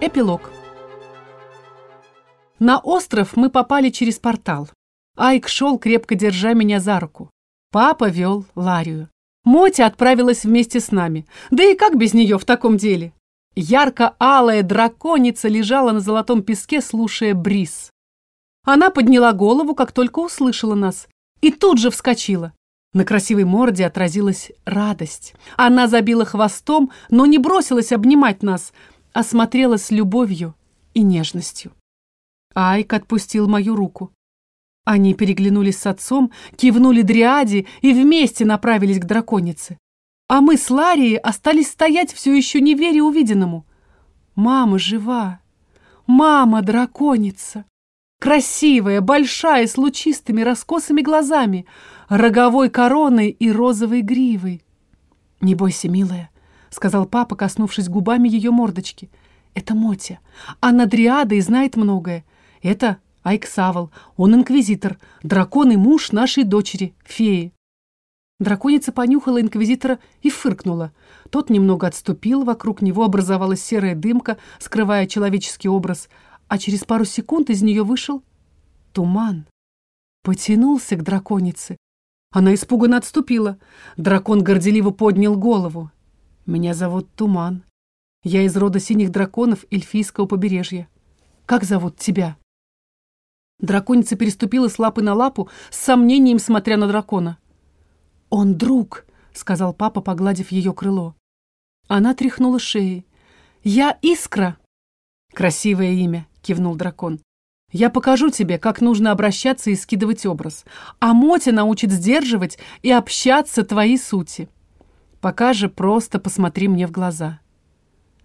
Эпилог. На остров мы попали через портал. Айк шел, крепко держа меня за руку. Папа вел Ларию. Мотя отправилась вместе с нами. Да и как без нее в таком деле? Ярко-алая драконица лежала на золотом песке, слушая бриз. Она подняла голову, как только услышала нас, и тут же вскочила. На красивой морде отразилась радость. Она забила хвостом, но не бросилась обнимать нас, а смотрела с любовью и нежностью. Айк отпустил мою руку. Они переглянулись с отцом, кивнули Дриаде и вместе направились к драконице. А мы с Ларией остались стоять, все еще не веря увиденному. Мама жива. Мама драконица. Красивая, большая, с лучистыми раскосыми глазами, роговой короной и розовой гривой. «Не бойся, милая», — сказал папа, коснувшись губами ее мордочки. «Это Мотя. Она дриада и знает многое. Это Айксавл. Он инквизитор, дракон и муж нашей дочери, феи». Драконица понюхала инквизитора и фыркнула. Тот немного отступил, вокруг него образовалась серая дымка, скрывая человеческий образ, а через пару секунд из нее вышел туман. Потянулся к драконице. Она испуганно отступила. Дракон горделиво поднял голову. «Меня зовут Туман. Я из рода синих драконов эльфийского побережья. Как зовут тебя?» Драконица переступила с лапы на лапу, с сомнением смотря на дракона. «Он друг», — сказал папа, погладив ее крыло. Она тряхнула шеей. «Я Искра». «Красивое имя», — кивнул дракон. «Я покажу тебе, как нужно обращаться и скидывать образ. А Мотя научит сдерживать и общаться твои сути. Пока же просто посмотри мне в глаза».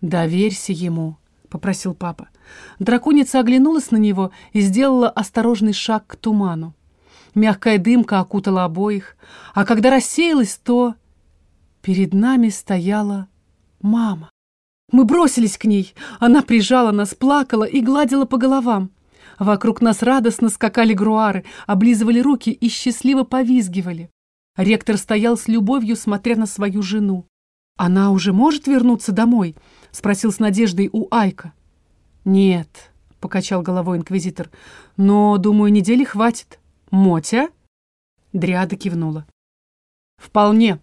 «Доверься ему», — попросил папа. Драконица оглянулась на него и сделала осторожный шаг к туману. Мягкая дымка окутала обоих, а когда рассеялась, то перед нами стояла мама. Мы бросились к ней. Она прижала нас, плакала и гладила по головам. Вокруг нас радостно скакали груары, облизывали руки и счастливо повизгивали. Ректор стоял с любовью, смотря на свою жену. «Она уже может вернуться домой?» — спросил с надеждой у Айка. «Нет», — покачал головой инквизитор, — «но, думаю, недели хватит. Мотя?» Дриада кивнула. «Вполне.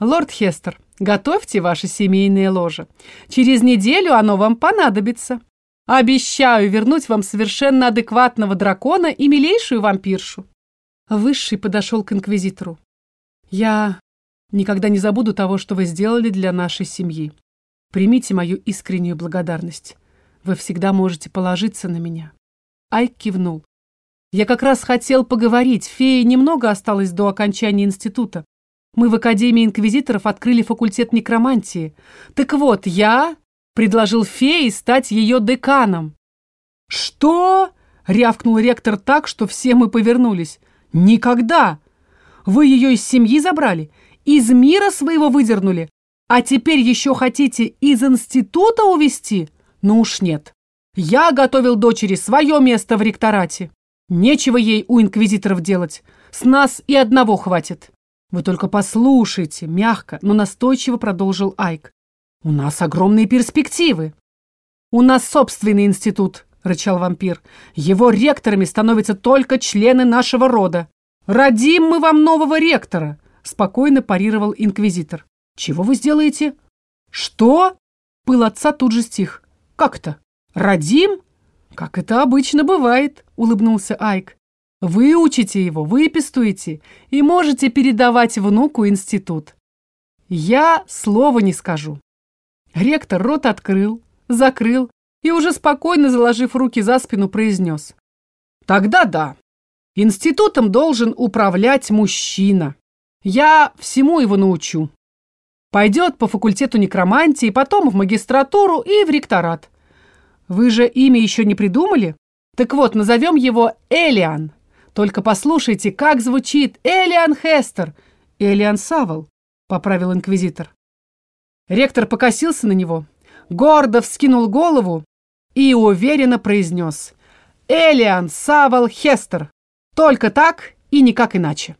Лорд Хестер, готовьте ваше семейное ложе. Через неделю оно вам понадобится. Обещаю вернуть вам совершенно адекватного дракона и милейшую вампиршу». Высший подошел к инквизитору. «Я никогда не забуду того, что вы сделали для нашей семьи. Примите мою искреннюю благодарность. Вы всегда можете положиться на меня». Айк кивнул. «Я как раз хотел поговорить. Фея немного осталось до окончания института. Мы в Академии инквизиторов открыли факультет некромантии. Так вот, я предложил фее стать ее деканом». «Что?» — рявкнул ректор так, что все мы повернулись. «Никогда! Вы ее из семьи забрали, из мира своего выдернули, а теперь еще хотите из института увести? Ну уж нет. Я готовил дочери свое место в ректорате. Нечего ей у инквизиторов делать. С нас и одного хватит. Вы только послушайте, мягко, но настойчиво продолжил Айк. У нас огромные перспективы. У нас собственный институт, рычал вампир. Его ректорами становятся только члены нашего рода. Родим мы вам нового ректора, спокойно парировал инквизитор. Чего вы сделаете? Что? Пыл отца тут же стих. Как-то? Родим? Как это обычно бывает, улыбнулся Айк. Вы учите его, выпистуете и можете передавать внуку институт. Я слова не скажу. Ректор рот открыл, закрыл и уже спокойно, заложив руки за спину, произнес. Тогда да, институтом должен управлять мужчина. Я всему его научу. Пойдет по факультету некромантии, потом в магистратуру и в ректорат. Вы же имя еще не придумали? Так вот, назовем его Элиан. Только послушайте, как звучит Элиан Хестер. Элиан Савол, поправил инквизитор. Ректор покосился на него, гордо вскинул голову и уверенно произнес. Элиан Савол Хестер. Только так и никак иначе.